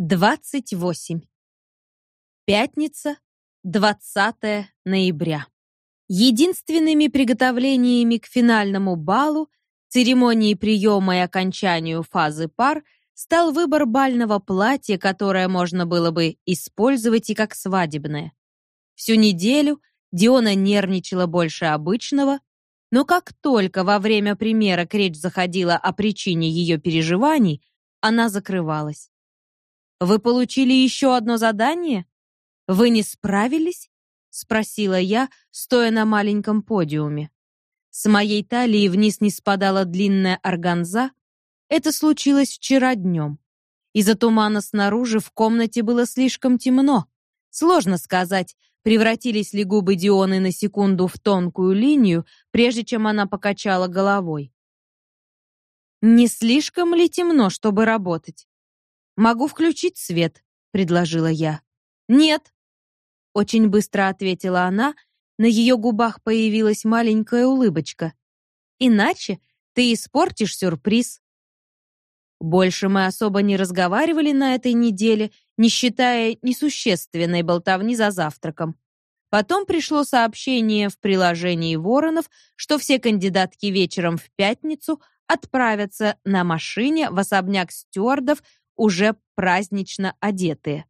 28. Пятница, 20 ноября. Единственными приготовлениями к финальному балу, церемонии приема и окончанию фазы пар стал выбор бального платья, которое можно было бы использовать и как свадебное. Всю неделю Диона нервничала больше обычного, но как только во время примерок речь заходила о причине ее переживаний, она закрывалась. Вы получили еще одно задание? Вы не справились? спросила я, стоя на маленьком подиуме. С моей талии вниз не спадала длинная органза. Это случилось вчера днем. Из-за тумана снаружи в комнате было слишком темно. Сложно сказать, превратились ли губы Дионы на секунду в тонкую линию, прежде чем она покачала головой. Не слишком ли темно, чтобы работать? Могу включить свет, предложила я. Нет, очень быстро ответила она. На ее губах появилась маленькая улыбочка. Иначе ты испортишь сюрприз. Больше мы особо не разговаривали на этой неделе, не считая несущественной болтовни за завтраком. Потом пришло сообщение в приложении Воронов, что все кандидатки вечером в пятницу отправятся на машине в особняк стюардов уже празднично одетые.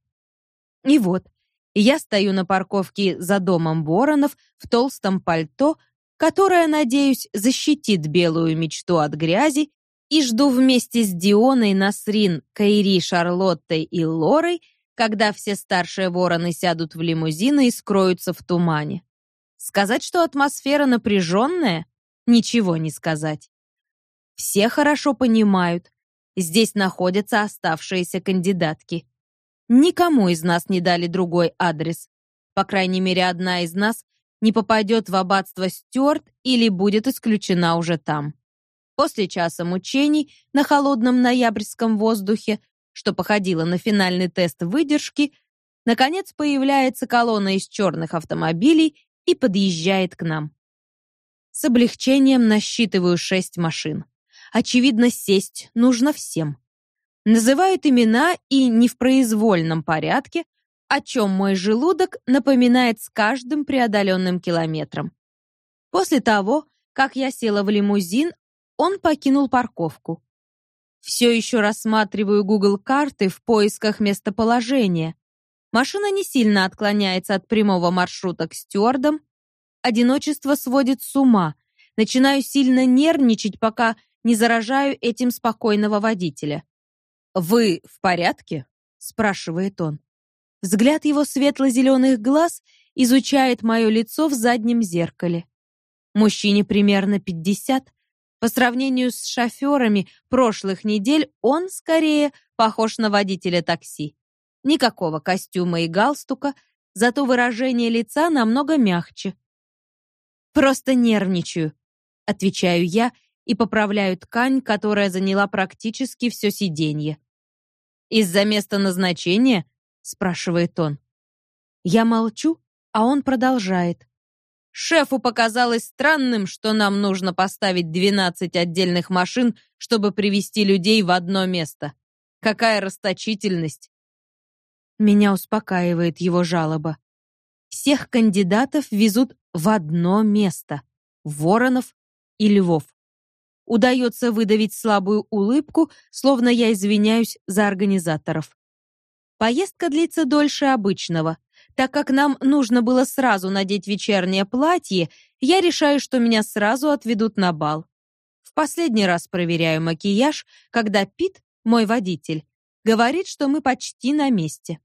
И вот, я стою на парковке за домом Воронов в толстом пальто, которое, надеюсь, защитит белую мечту от грязи, и жду вместе с Дионой, Насрин, Кайри, Шарлоттой и Лорой, когда все старшие вороны сядут в лимузины и скроются в тумане. Сказать, что атмосфера напряженная? Ничего не сказать. Все хорошо понимают, Здесь находятся оставшиеся кандидатки. Никому из нас не дали другой адрес. По крайней мере, одна из нас не попадет в аббатство Стюарт или будет исключена уже там. После часа мучений на холодном ноябрьском воздухе, что походило на финальный тест выдержки, наконец появляется колонна из черных автомобилей и подъезжает к нам. С облегчением насчитываю шесть машин. Очевидно, сесть нужно всем. Называют имена и не в произвольном порядке, о чем мой желудок напоминает с каждым преодоленным километром. После того, как я села в лимузин, он покинул парковку. Все еще рассматриваю Google карты в поисках местоположения. Машина не сильно отклоняется от прямого маршрута к стюардам. Одиночество сводит с ума. Начинаю сильно нервничать, пока не заражаю этим спокойного водителя. «Вы в порядке?» — спрашивает он. Взгляд его светло-зеленых глаз изучает мое лицо в заднем зеркале. Мужчине примерно 50. По сравнению с шоферами прошлых недель он скорее похож на водителя такси. Никакого костюма и галстука, зато выражение лица намного мягче. Просто нервничаю, отвечаю я и поправляю ткань, которая заняла практически все сиденье. «Из-за места назначения?» — спрашивает он. Я молчу, а он продолжает. Шефу показалось странным, что нам нужно поставить 12 отдельных машин, чтобы привести людей в одно место. Какая расточительность. Меня успокаивает его жалоба. Всех кандидатов везут в одно место. Воронов и Львов удается выдавить слабую улыбку, словно я извиняюсь за организаторов. Поездка длится дольше обычного. Так как нам нужно было сразу надеть вечернее платье, я решаю, что меня сразу отведут на бал. В последний раз проверяю макияж, когда Пит, мой водитель, говорит, что мы почти на месте.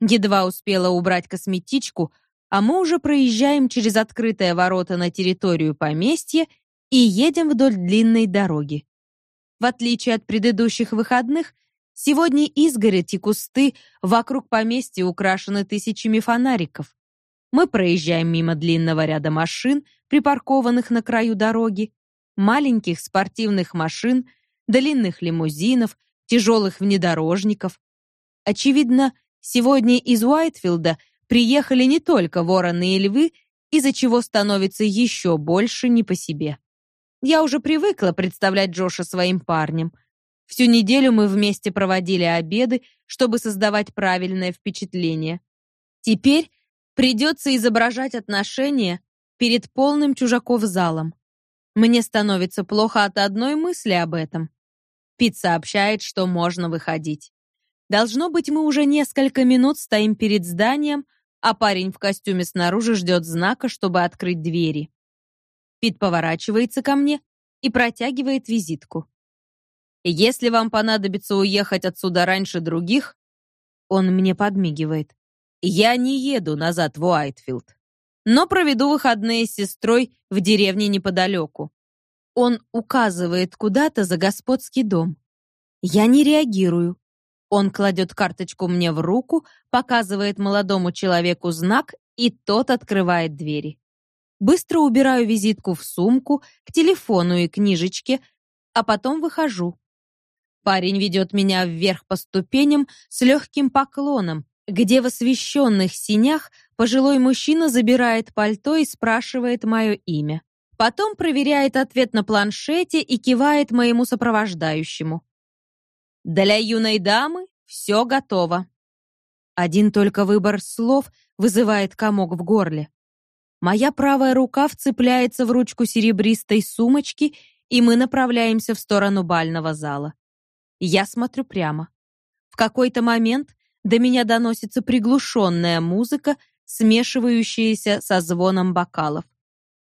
Едва успела убрать косметичку, а мы уже проезжаем через открытые ворота на территорию поместья и едем вдоль длинной дороги. В отличие от предыдущих выходных, сегодня изгородь и кусты вокруг поместья украшены тысячами фонариков. Мы проезжаем мимо длинного ряда машин, припаркованных на краю дороги, маленьких спортивных машин, длинных лимузинов, тяжелых внедорожников. Очевидно, сегодня из Уайтфилда приехали не только вороны и львы, из-за чего становится еще больше не по себе. Я уже привыкла представлять Джоша своим парнем. Всю неделю мы вместе проводили обеды, чтобы создавать правильное впечатление. Теперь придется изображать отношения перед полным чужаков залом. Мне становится плохо от одной мысли об этом. Пит сообщает, что можно выходить. Должно быть, мы уже несколько минут стоим перед зданием, а парень в костюме снаружи ждет знака, чтобы открыть двери. Пит поворачивается ко мне и протягивает визитку. Если вам понадобится уехать отсюда раньше других, он мне подмигивает. Я не еду назад в Уайтфилд, но проведу выходные с сестрой в деревне неподалеку. Он указывает куда-то за господский дом. Я не реагирую. Он кладет карточку мне в руку, показывает молодому человеку знак, и тот открывает двери. Быстро убираю визитку в сумку, к телефону и книжечке, а потом выхожу. Парень ведет меня вверх по ступеням с легким поклоном, где в освещенных синях пожилой мужчина забирает пальто и спрашивает мое имя. Потом проверяет ответ на планшете и кивает моему сопровождающему. Для юной дамы все готово. Один только выбор слов вызывает комок в горле. Моя правая рука вцепляется в ручку серебристой сумочки, и мы направляемся в сторону бального зала. Я смотрю прямо. В какой-то момент до меня доносится приглушенная музыка, смешивающаяся со звоном бокалов.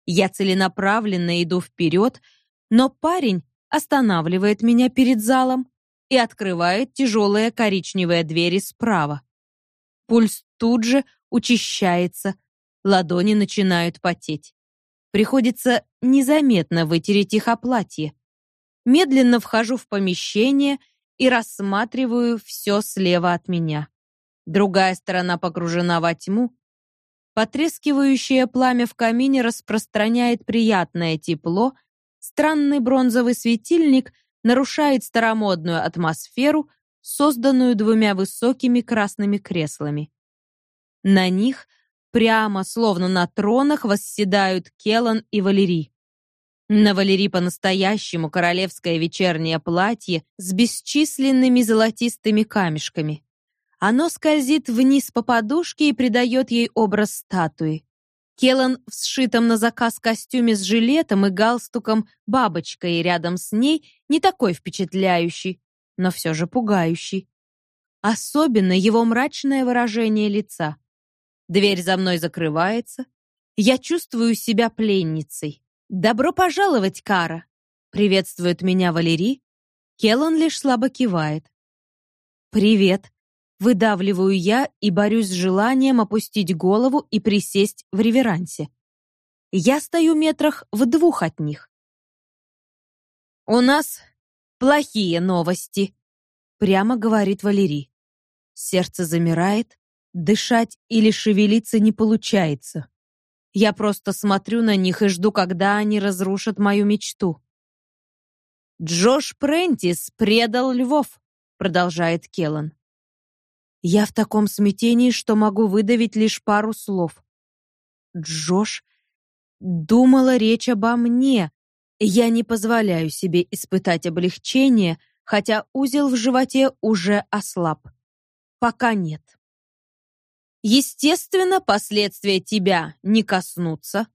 Я целенаправленно иду вперед, но парень останавливает меня перед залом и открывает тяжелые коричневые двери справа. Пульс тут же учащается, ладони начинают потеть. Приходится незаметно вытереть их о платье. Медленно вхожу в помещение и рассматриваю все слева от меня. Другая сторона погружена во тьму. Потрескивающее пламя в камине распространяет приятное тепло. Странный бронзовый светильник нарушает старомодную атмосферу, созданную двумя высокими красными креслами. На них прямо, словно на тронах, восседают Келан и Валерий. На Валерии по-настоящему королевское вечернее платье с бесчисленными золотистыми камешками. Оно скользит вниз по подушке и придает ей образ статуи. Келан в сшитом на заказ костюме с жилетом и галстуком бабочкой рядом с ней не такой впечатляющий, но все же пугающий. Особенно его мрачное выражение лица. Дверь за мной закрывается. Я чувствую себя пленницей. «Добро пожаловать, Кара!» Приветствует меня Валерий. Келлан лишь слабо кивает. «Привет!» Выдавливаю я и борюсь с желанием опустить голову и присесть в реверансе. Я стою метрах в двух от них. «У нас плохие новости», — прямо говорит Валерий. Сердце замирает, дышать или шевелиться не получается. Я просто смотрю на них и жду, когда они разрушат мою мечту. Джош Прентис предал Львов, продолжает Келлан. Я в таком смятении, что могу выдавить лишь пару слов. Джош думала речь обо мне. Я не позволяю себе испытать облегчение, хотя узел в животе уже ослаб. Пока нет. Естественно, последствия тебя не коснутся.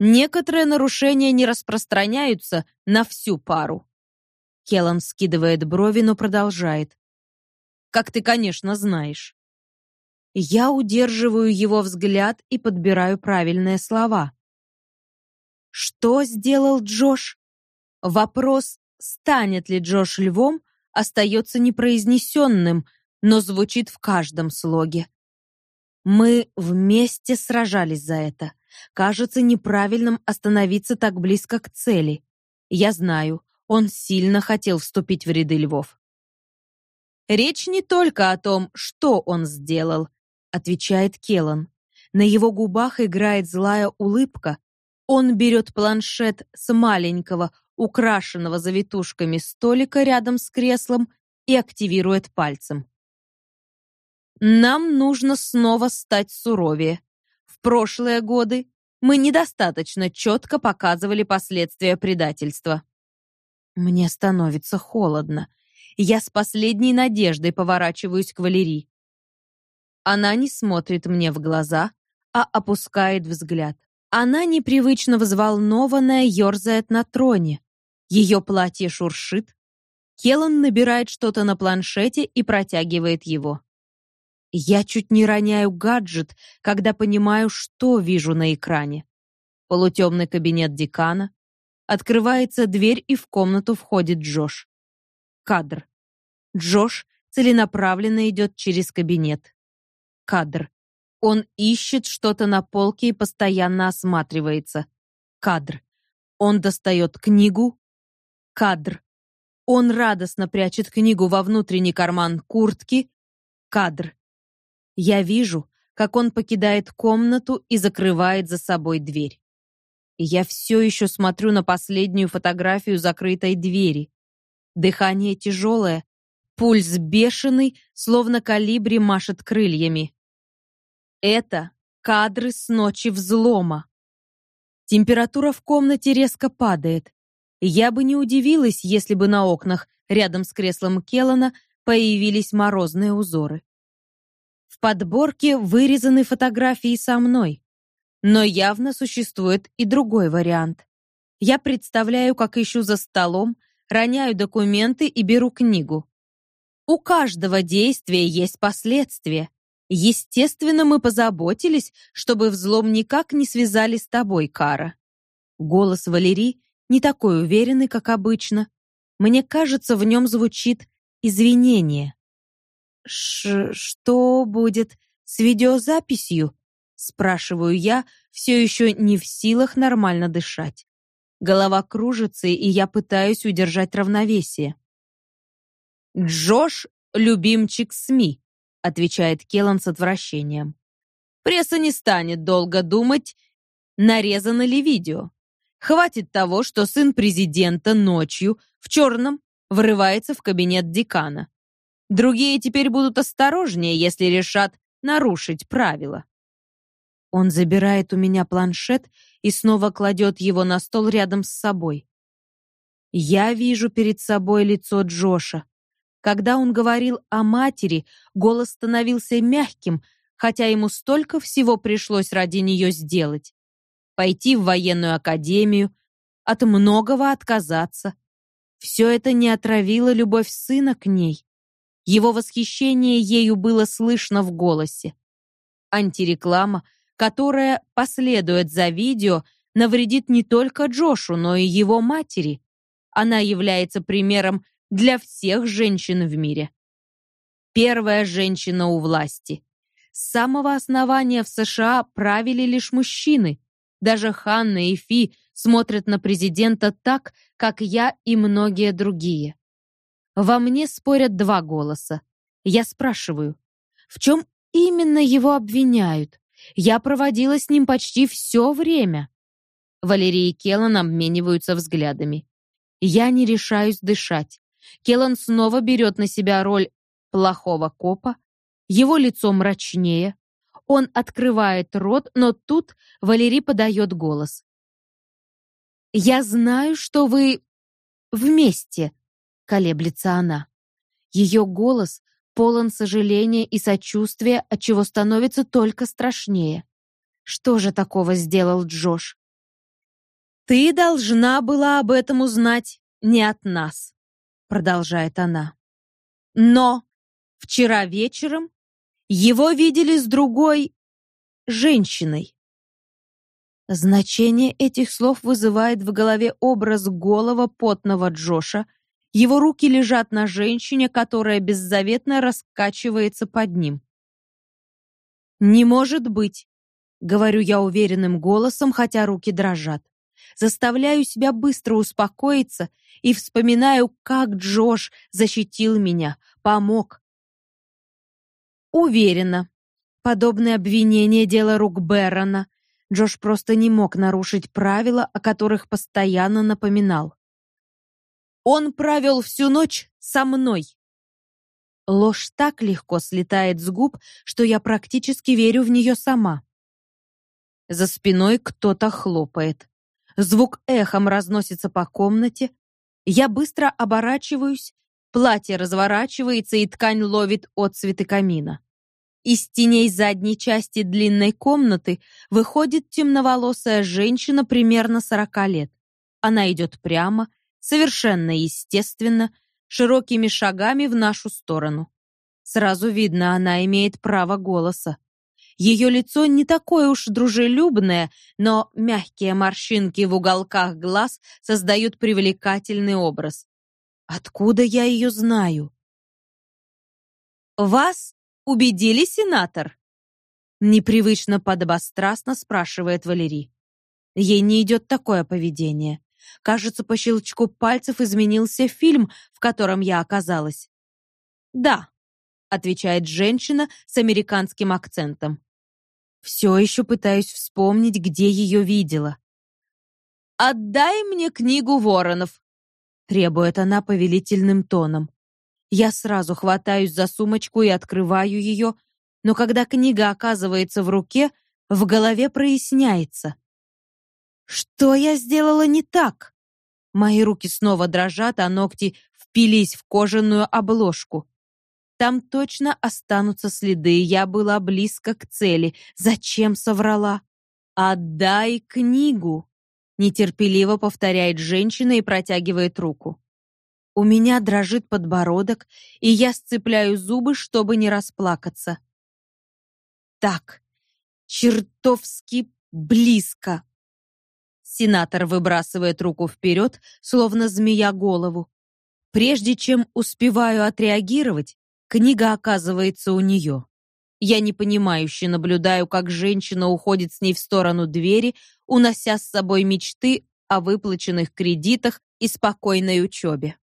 Некоторые нарушения не распространяются на всю пару. Келлан скидывает брови, но продолжает. Как ты, конечно, знаешь. Я удерживаю его взгляд и подбираю правильные слова. Что сделал Джош? Вопрос, станет ли Джош львом, остается непроизнесенным, но звучит в каждом слоге. Мы вместе сражались за это. Кажется неправильным остановиться так близко к цели. Я знаю, он сильно хотел вступить в ряды львов. Речь не только о том, что он сделал, отвечает Келан. На его губах играет злая улыбка. Он берет планшет с маленького, украшенного завитушками столика рядом с креслом и активирует пальцем. Нам нужно снова стать суровее. В прошлые годы мы недостаточно четко показывали последствия предательства. Мне становится холодно. Я с последней надеждой поворачиваюсь к Валерии. Она не смотрит мне в глаза, а опускает взгляд. Она непривычно взволнованная ерзает на троне. Ее платье шуршит. Келан набирает что-то на планшете и протягивает его. Я чуть не роняю гаджет, когда понимаю, что вижу на экране. Полутемный кабинет декана. Открывается дверь, и в комнату входит Джош. Кадр. Джош целенаправленно идет через кабинет. Кадр. Он ищет что-то на полке и постоянно осматривается. Кадр. Он достает книгу. Кадр. Он радостно прячет книгу во внутренний карман куртки. Кадр. Я вижу, как он покидает комнату и закрывает за собой дверь. Я все еще смотрю на последнюю фотографию закрытой двери. Дыхание тяжелое, пульс бешеный, словно калибри машет крыльями. Это кадры с ночи взлома. Температура в комнате резко падает. Я бы не удивилась, если бы на окнах рядом с креслом Келлана появились морозные узоры подборке вырезаны фотографии со мной. Но явно существует и другой вариант. Я представляю, как ищу за столом, роняю документы и беру книгу. У каждого действия есть последствия. Естественно, мы позаботились, чтобы взлом никак не связали с тобой, Кара. Голос Валерии не такой уверенный, как обычно. Мне кажется, в нем звучит извинение. Ш что будет с видеозаписью? спрашиваю я, все еще не в силах нормально дышать. Голова кружится, и я пытаюсь удержать равновесие. Джош любимчик СМИ, отвечает Келан с отвращением. Пресса не станет долго думать, нарезано ли видео. Хватит того, что сын президента ночью в черном врывается в кабинет декана. Другие теперь будут осторожнее, если решат нарушить правила. Он забирает у меня планшет и снова кладет его на стол рядом с собой. Я вижу перед собой лицо Джоша. Когда он говорил о матери, голос становился мягким, хотя ему столько всего пришлось ради нее сделать. Пойти в военную академию, от многого отказаться. Все это не отравило любовь сына к ней. Его восхищение ею было слышно в голосе. Антиреклама, которая последует за видео, навредит не только Джошу, но и его матери. Она является примером для всех женщин в мире. Первая женщина у власти. С самого основания в США правили лишь мужчины. Даже Ханна и Фи смотрят на президента так, как я и многие другие. Во мне спорят два голоса. Я спрашиваю, в чем именно его обвиняют? Я проводила с ним почти все время. Валерий и Келлан обмениваются взглядами. Я не решаюсь дышать. Келлан снова берет на себя роль плохого копа. Его лицо мрачнее. Он открывает рот, но тут Валерий подает голос. «Я знаю, что вы вместе», колеблется она. Ее голос полон сожаления и сочувствия, от чего становится только страшнее. Что же такого сделал Джош? Ты должна была об этом узнать не от нас, продолжает она. Но вчера вечером его видели с другой женщиной. Значение этих слов вызывает в голове образ голого потного Джоша, его руки лежат на женщине, которая беззаветно раскачивается под ним. «Не может быть!» — говорю я уверенным голосом, хотя руки дрожат. Заставляю себя быстро успокоиться и вспоминаю, как Джош защитил меня, помог. Уверена, подобное обвинение — дело рук Бэррона. Джош просто не мог нарушить правила, о которых постоянно напоминал. Он провел всю ночь со мной. Ложь так легко слетает с губ, что я практически верю в нее сама. За спиной кто-то хлопает. Звук эхом разносится по комнате. Я быстро оборачиваюсь Платье разворачивается, и ткань ловит отцветы камина. Из теней задней части длинной комнаты выходит темноволосая женщина примерно сорока лет. Она идет прямо, совершенно естественно, широкими шагами в нашу сторону. Сразу видно, она имеет право голоса. Ее лицо не такое уж дружелюбное, но мягкие морщинки в уголках глаз создают привлекательный образ. Откуда я ее знаю? Вас убедили, сенатор? Непривычно подобострастно спрашивает Валерий. Ей не идет такое поведение. Кажется, по щелчку пальцев изменился фильм, в котором я оказалась. Да, отвечает женщина с американским акцентом. Все еще пытаюсь вспомнить, где ее видела. Отдай мне книгу Воронов, требует она повелительным тоном. Я сразу хватаюсь за сумочку и открываю ее, но когда книга оказывается в руке, в голове проясняется. Что я сделала не так? Мои руки снова дрожат, а ногти впились в кожаную обложку. Там точно останутся следы. Я была близко к цели. Зачем соврала? Отдай книгу, нетерпеливо повторяет женщина и протягивает руку. У меня дрожит подбородок, и я сцепляю зубы, чтобы не расплакаться. Так, чертовски близко. Сенатор выбрасывает руку вперед, словно змея голову. Прежде чем успеваю отреагировать, Книга оказывается у нее. Я непонимающе наблюдаю, как женщина уходит с ней в сторону двери, унося с собой мечты о выплаченных кредитах и спокойной учебе.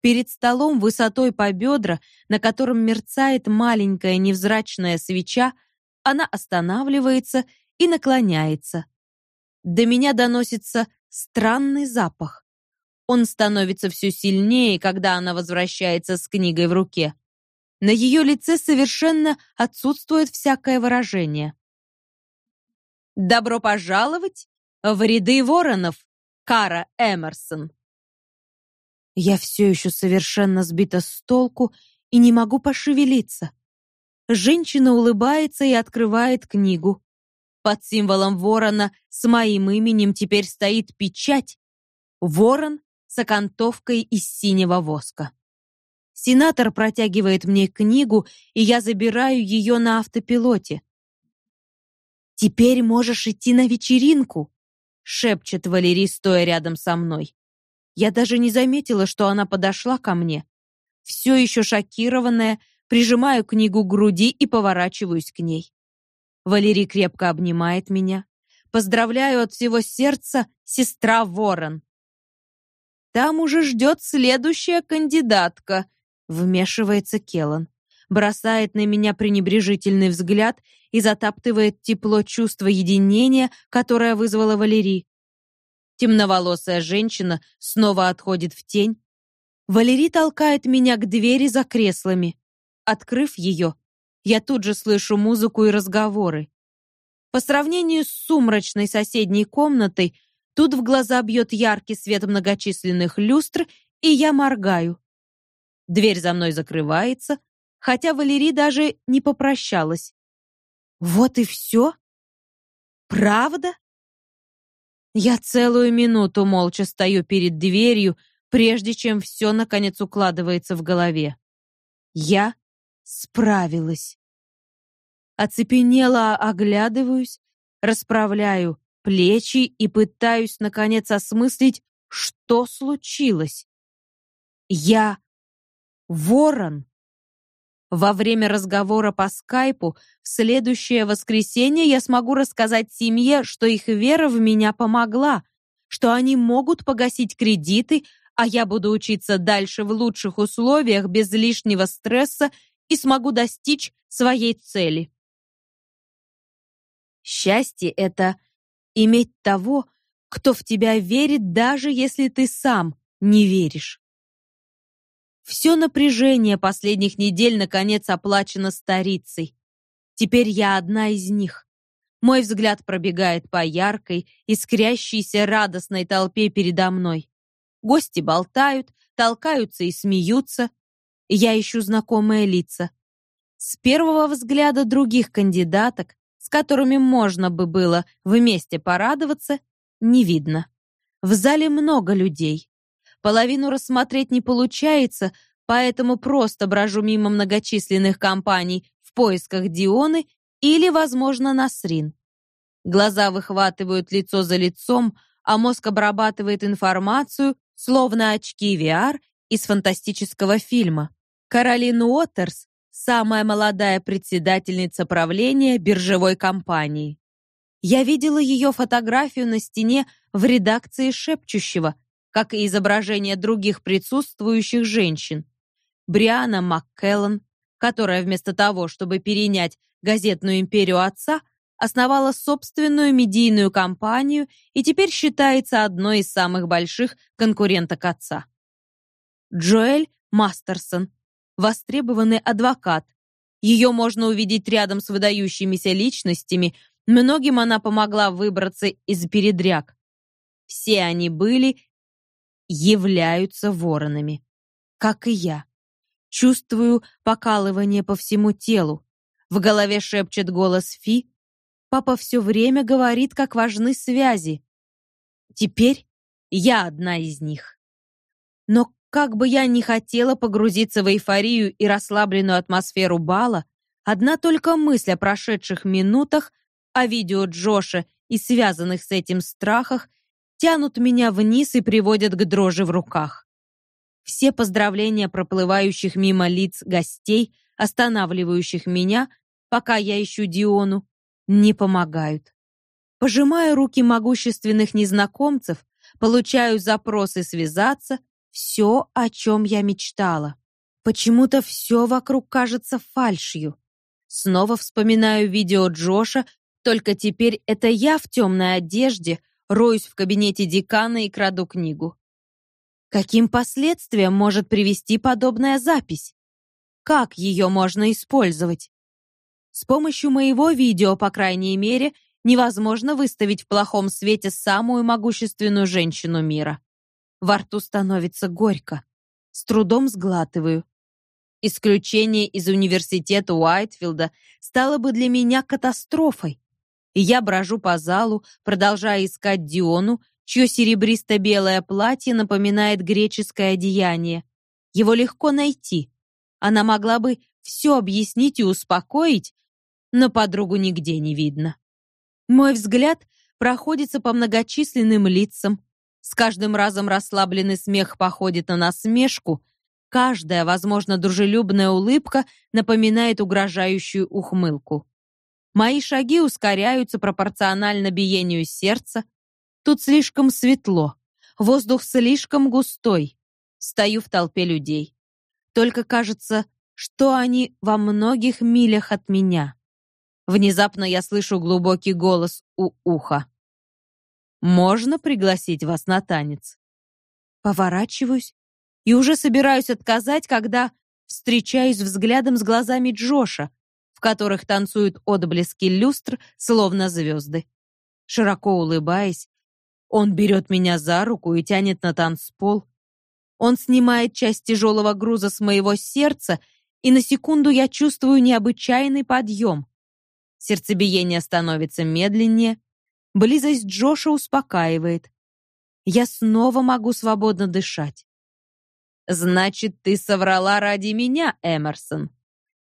Перед столом высотой по бедра, на котором мерцает маленькая невзрачная свеча, она останавливается и наклоняется. До меня доносится странный запах. Он становится все сильнее, когда она возвращается с книгой в руке. На ее лице совершенно отсутствует всякое выражение. «Добро пожаловать в ряды воронов, Кара Эмерсон!» Я все еще совершенно сбита с толку и не могу пошевелиться. Женщина улыбается и открывает книгу. Под символом ворона с моим именем теперь стоит печать. Ворон с окантовкой из синего воска. Сенатор протягивает мне книгу, и я забираю ее на автопилоте. Теперь можешь идти на вечеринку, шепчет Валерий, стоя рядом со мной. Я даже не заметила, что она подошла ко мне. Все еще шокированная, прижимаю книгу к груди и поворачиваюсь к ней. Валерий крепко обнимает меня. Поздравляю от всего сердца, сестра Ворон. Там уже ждет следующая кандидатка, Вмешивается Келан, бросает на меня пренебрежительный взгляд и затаптывает тепло чувства единения, которое вызвала Валерий. Темноволосая женщина снова отходит в тень. Валерий толкает меня к двери за креслами. Открыв ее, я тут же слышу музыку и разговоры. По сравнению с сумрачной соседней комнатой, тут в глаза бьет яркий свет многочисленных люстр, и я моргаю. Дверь за мной закрывается, хотя Валерий даже не попрощалась. Вот и все? Правда? Я целую минуту молча стою перед дверью, прежде чем все наконец укладывается в голове. Я справилась. Оцепенела, оглядываюсь, расправляю плечи и пытаюсь наконец осмыслить, что случилось. Я Ворон. Во время разговора по скайпу в следующее воскресенье я смогу рассказать семье, что их вера в меня помогла, что они могут погасить кредиты, а я буду учиться дальше в лучших условиях без лишнего стресса и смогу достичь своей цели. Счастье это иметь того, кто в тебя верит, даже если ты сам не веришь. Все напряжение последних недель наконец оплачено старицей. Теперь я одна из них. Мой взгляд пробегает по яркой, искрящейся радостной толпе передо мной. Гости болтают, толкаются и смеются. Я ищу знакомые лица. С первого взгляда других кандидаток, с которыми можно бы было вместе порадоваться, не видно. В зале много людей. Половину рассмотреть не получается, поэтому просто брожу мимо многочисленных компаний в поисках Дионы или, возможно, Насрин. Глаза выхватывают лицо за лицом, а мозг обрабатывает информацию, словно очки VR из фантастического фильма. Каролин Уотерс – самая молодая председательница правления биржевой компании. Я видела ее фотографию на стене в редакции «Шепчущего», как и изображения других присутствующих женщин. Бриана МакКеллан, которая вместо того, чтобы перенять газетную империю отца, основала собственную медийную компанию и теперь считается одной из самых больших конкуренток отца. Джоэль Мастерсон, востребованный адвокат. Ее можно увидеть рядом с выдающимися личностями, многим она помогла выбраться из передряг. Все они были, являются воронами, как и я. Чувствую покалывание по всему телу. В голове шепчет голос Фи, Папа все время говорит, как важны связи. Теперь я одна из них. Но как бы я ни хотела погрузиться в эйфорию и расслабленную атмосферу бала, одна только мысль о прошедших минутах, о видео Джоша и связанных с этим страхах тянут меня вниз и приводят к дрожи в руках. Все поздравления проплывающих мимо лиц гостей, останавливающих меня, пока я ищу Диону, не помогают. Пожимаю руки могущественных незнакомцев, получаю запросы связаться, все, о чем я мечтала. Почему-то все вокруг кажется фальшью. Снова вспоминаю видео Джоша, только теперь это я в темной одежде, роюсь в кабинете декана и краду книгу. Каким последствиям может привести подобная запись? Как ее можно использовать? С помощью моего видео, по крайней мере, невозможно выставить в плохом свете самую могущественную женщину мира. Во рту становится горько. С трудом сглатываю. Исключение из университета Уайтфилда стало бы для меня катастрофой. Я брожу по залу, продолжая искать Диону, чье серебристо-белое платье напоминает греческое одеяние. Его легко найти. Она могла бы все объяснить и успокоить, но подругу нигде не видно. Мой взгляд проходится по многочисленным лицам. С каждым разом расслабленный смех походит на насмешку. Каждая, возможно, дружелюбная улыбка напоминает угрожающую ухмылку. Мои шаги ускоряются пропорционально биению сердца. Тут слишком светло, воздух слишком густой. Стою в толпе людей. Только кажется, что они во многих милях от меня. Внезапно я слышу глубокий голос у уха. «Можно пригласить вас на танец?» Поворачиваюсь и уже собираюсь отказать, когда встречаюсь взглядом с глазами Джоша, в которых танцуют отблески люстр, словно звезды. Широко улыбаясь, он берет меня за руку и тянет на танцпол. Он снимает часть тяжелого груза с моего сердца, и на секунду я чувствую необычайный подъем. Сердцебиение становится медленнее. Близость Джоша успокаивает. Я снова могу свободно дышать. «Значит, ты соврала ради меня, Эмерсон?»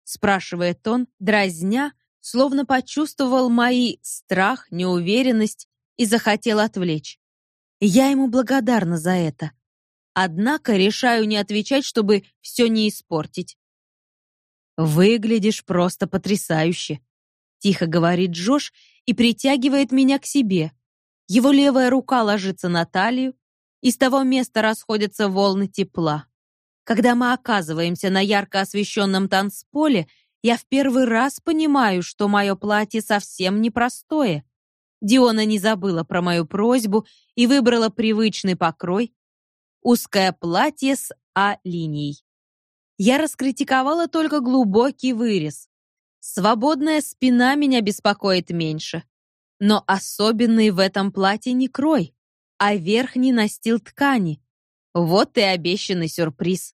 спрашивает он, дразня, словно почувствовал мои страх, неуверенность и захотел отвлечь. Я ему благодарна за это. Однако решаю не отвечать, чтобы все не испортить. «Выглядишь просто потрясающе», Тихо говорит Джош и притягивает меня к себе. Его левая рука ложится на талию, и с того места расходятся волны тепла. Когда мы оказываемся на ярко освещенном танцполе, я в первый раз понимаю, что мое платье совсем непростое. Диона не забыла про мою просьбу и выбрала привычный покрой — узкое платье с А-линией. Я раскритиковала только глубокий вырез. Свободная спина меня беспокоит меньше. Но особенный в этом платье не крой, а верхний настил ткани. Вот и обещанный сюрприз.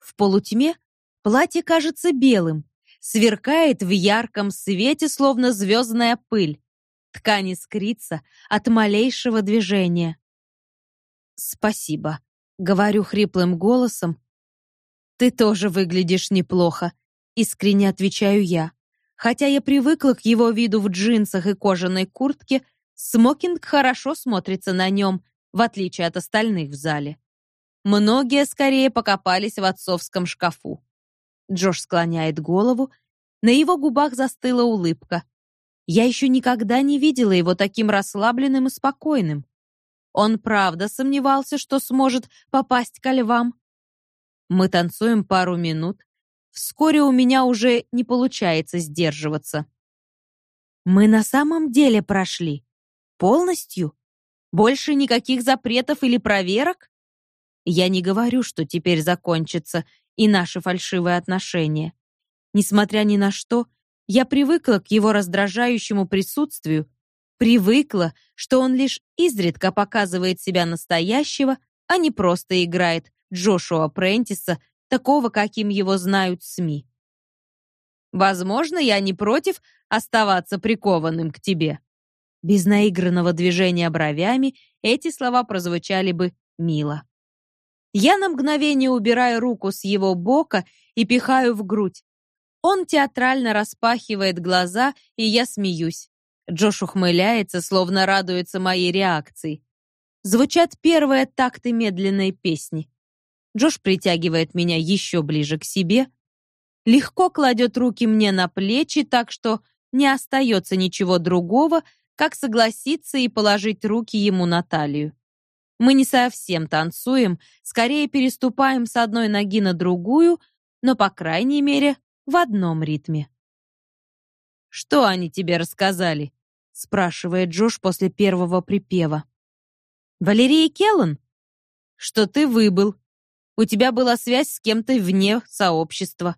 В полутьме платье кажется белым, сверкает в ярком свете, словно звездная пыль. Ткань искрится от малейшего движения. «Спасибо», — говорю хриплым голосом. «Ты тоже выглядишь неплохо», — искренне отвечаю я. Хотя я привыкла к его виду в джинсах и кожаной куртке, смокинг хорошо смотрится на нем, в отличие от остальных в зале. Многие скорее покопались в отцовском шкафу. Джош склоняет голову, на его губах застыла улыбка. Я еще никогда не видела его таким расслабленным и спокойным. Он правда сомневался, что сможет попасть ко львам. Мы танцуем пару минут. Вскоре у меня уже не получается сдерживаться. Мы на самом деле прошли. Полностью? Больше никаких запретов или проверок? Я не говорю, что теперь закончится и наши фальшивые отношения. Несмотря ни на что, я привыкла к его раздражающему присутствию, привыкла, что он лишь изредка показывает себя настоящего, а не просто играет Джошуа Прентиса, такого, каким его знают СМИ. Возможно, я не против оставаться прикованным к тебе. Без наигранного движения бровями эти слова прозвучали бы мило. Я на мгновение убираю руку с его бока и пихаю в грудь. Он театрально распахивает глаза, и я смеюсь. Джош ухмыляется, словно радуется моей реакции. Звучат первые такты медленной песни. Джош притягивает меня еще ближе к себе, легко кладет руки мне на плечи, так что не остается ничего другого, как согласиться и положить руки ему на талию. Мы не совсем танцуем, скорее переступаем с одной ноги на другую, но, по крайней мере, в одном ритме. «Что они тебе рассказали?» — спрашивает Джош после первого припева. «Валерия Келлан?» «Что ты выбыл. У тебя была связь с кем-то вне сообщества».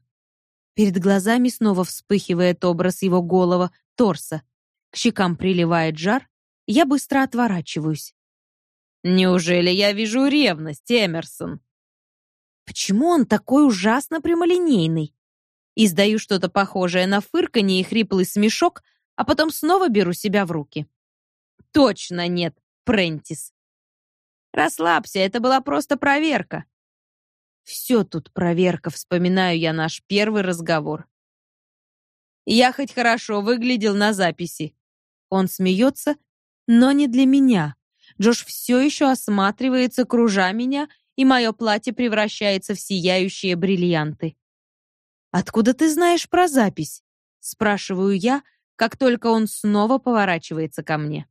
Перед глазами снова вспыхивает образ его голого, торса. К щекам приливает жар, я быстро отворачиваюсь. «Неужели я вижу ревность, Эмерсон?» Почему он такой ужасно прямолинейный? Издаю что-то похожее на фырканье и хриплый смешок, а потом снова беру себя в руки. Точно нет, Прентис. Расслабься, это была просто проверка. Все тут проверка, вспоминаю я наш первый разговор. Я хоть хорошо выглядел на записи. Он смеется, но не для меня. Джош все еще осматривается, кружа меня, и мое платье превращается в сияющие бриллианты. «Откуда ты знаешь про запись?» Спрашиваю я, как только он снова поворачивается ко мне.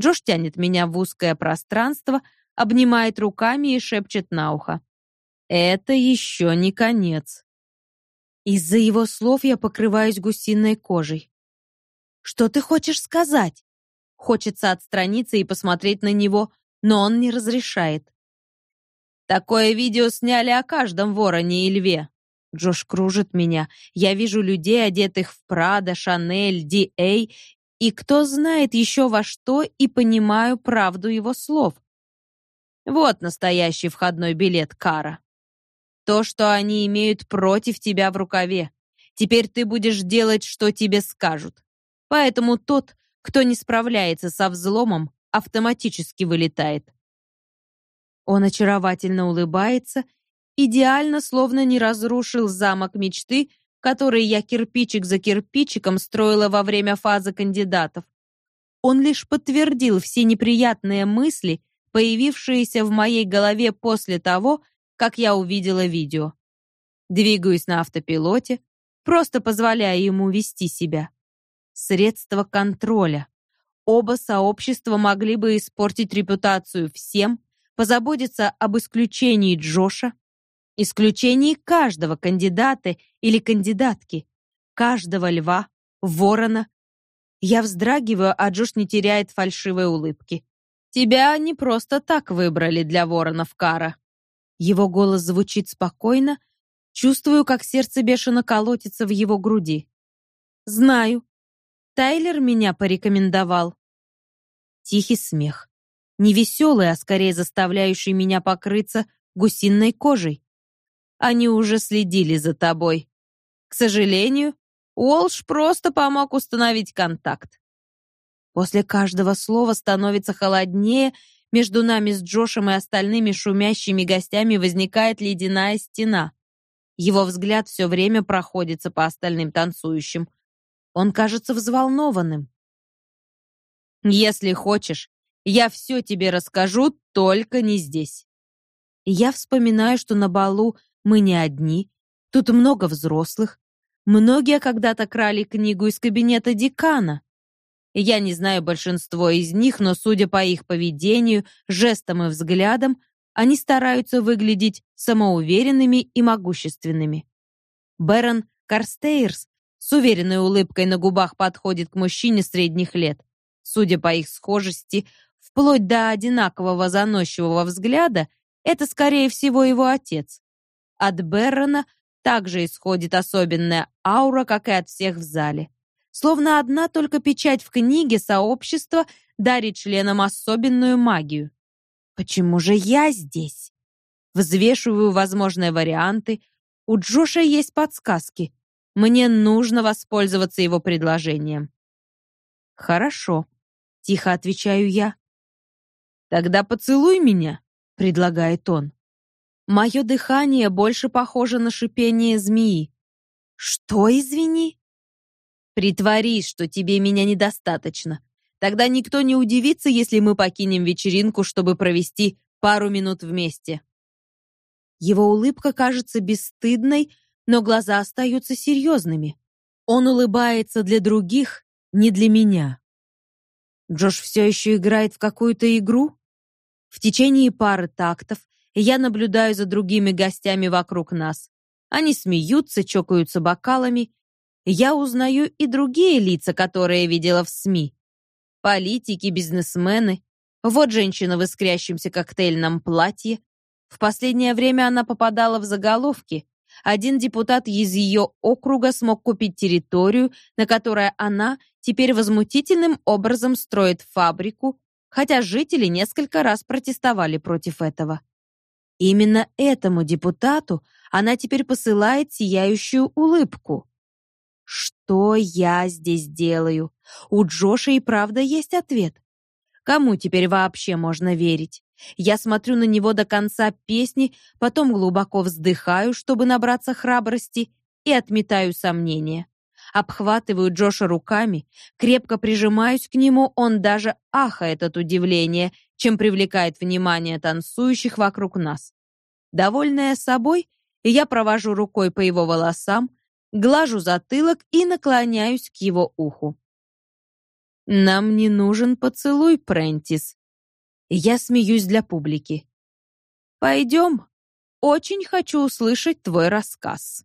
Джош тянет меня в узкое пространство, обнимает руками и шепчет на ухо. «Это еще не конец». Из-за его слов я покрываюсь гусиной кожей. «Что ты хочешь сказать?» Хочется отстраниться и посмотреть на него, но он не разрешает. «Такое видео сняли о каждом вороне и льве», Джош кружит меня. Я вижу людей, одетых в Прада, Шанель, Ди-Эй, и кто знает еще во что, и понимаю правду его слов. Вот настоящий входной билет Кара. То, что они имеют против тебя в рукаве. Теперь ты будешь делать, что тебе скажут. Поэтому тот, кто не справляется со взломом, автоматически вылетает. Он очаровательно улыбается идеально, словно не разрушил замок мечты, который я кирпичик за кирпичиком строила во время фазы кандидатов. Он лишь подтвердил все неприятные мысли, появившиеся в моей голове после того, как я увидела видео. Двигаюсь на автопилоте, просто позволяя ему вести себя. Средство контроля. Оба сообщества могли бы испортить репутацию всем, позаботиться об исключении Джоша, исключении каждого кандидата или кандидатки, каждого льва, ворона. Я вздрагиваю, а Джош не теряет фальшивой улыбки. Тебя не просто так выбрали для воронов Кара. Его голос звучит спокойно, чувствую, как сердце бешено колотится в его груди. Знаю. Тайлер меня порекомендовал. Тихий смех. Не веселый, а скорее заставляющий меня покрыться гусиной кожей. Они уже следили за тобой. К сожалению, Уолш просто помог установить контакт. После каждого слова становится холоднее, между нами с Джошем и остальными шумящими гостями возникает ледяная стена. Его взгляд все время проходится по остальным танцующим. Он кажется взволнованным. «Если хочешь, я все тебе расскажу, только не здесь». Я вспоминаю, что на балу мы не одни, тут много взрослых. Многие когда-то крали книгу из кабинета декана. Я не знаю большинство из них, но, судя по их поведению, жестам и взглядам, они стараются выглядеть самоуверенными и могущественными. Бэрон Карстейрс с уверенной улыбкой на губах подходит к мужчине средних лет. Судя по их схожести, вплоть до одинакового заносчивого взгляда, это, скорее всего, его отец. От Беррона также исходит особенная аура, как и от всех в зале. Словно одна только печать в книге сообщества дарит членам особенную магию. Почему же я здесь? Взвешиваю возможные варианты. У Джоша есть подсказки. Мне нужно воспользоваться его предложением. Хорошо, тихо отвечаю я. Тогда поцелуй меня, предлагает он. Мое дыхание больше похоже на шипение змеи. Что, извини? Притворись, что тебе меня недостаточно. Тогда никто не удивится, если мы покинем вечеринку, чтобы провести пару минут вместе. Его улыбка кажется бесстыдной, но глаза остаются серьезными. Он улыбается для других, не для меня. Джош все еще играет в какую-то игру? В течение пары тактов я наблюдаю за другими гостями вокруг нас. Они смеются, чокаются бокалами я узнаю и другие лица, которые видела в СМИ. Политики, бизнесмены. Вот женщина в искрящемся коктейльном платье. В последнее время она попадала в заголовки. Один депутат из ее округа смог купить территорию, на которой она теперь возмутительным образом строит фабрику, хотя жители несколько раз протестовали против этого. Именно этому депутату она теперь посылает сияющую улыбку. Что я здесь делаю? У Джоша и правда есть ответ. Кому теперь вообще можно верить? Я смотрю на него до конца песни, потом глубоко вздыхаю, чтобы набраться храбрости, и отметаю сомнения. Обхватываю Джоша руками, крепко прижимаюсь к нему, он даже ахает от удивления, чем привлекает внимание танцующих вокруг нас. Довольная собой, я провожу рукой по его волосам, глажу затылок и наклоняюсь к его уху. «Нам не нужен поцелуй, Прентис». Я смеюсь для публики. «Пойдем. Очень хочу услышать твой рассказ».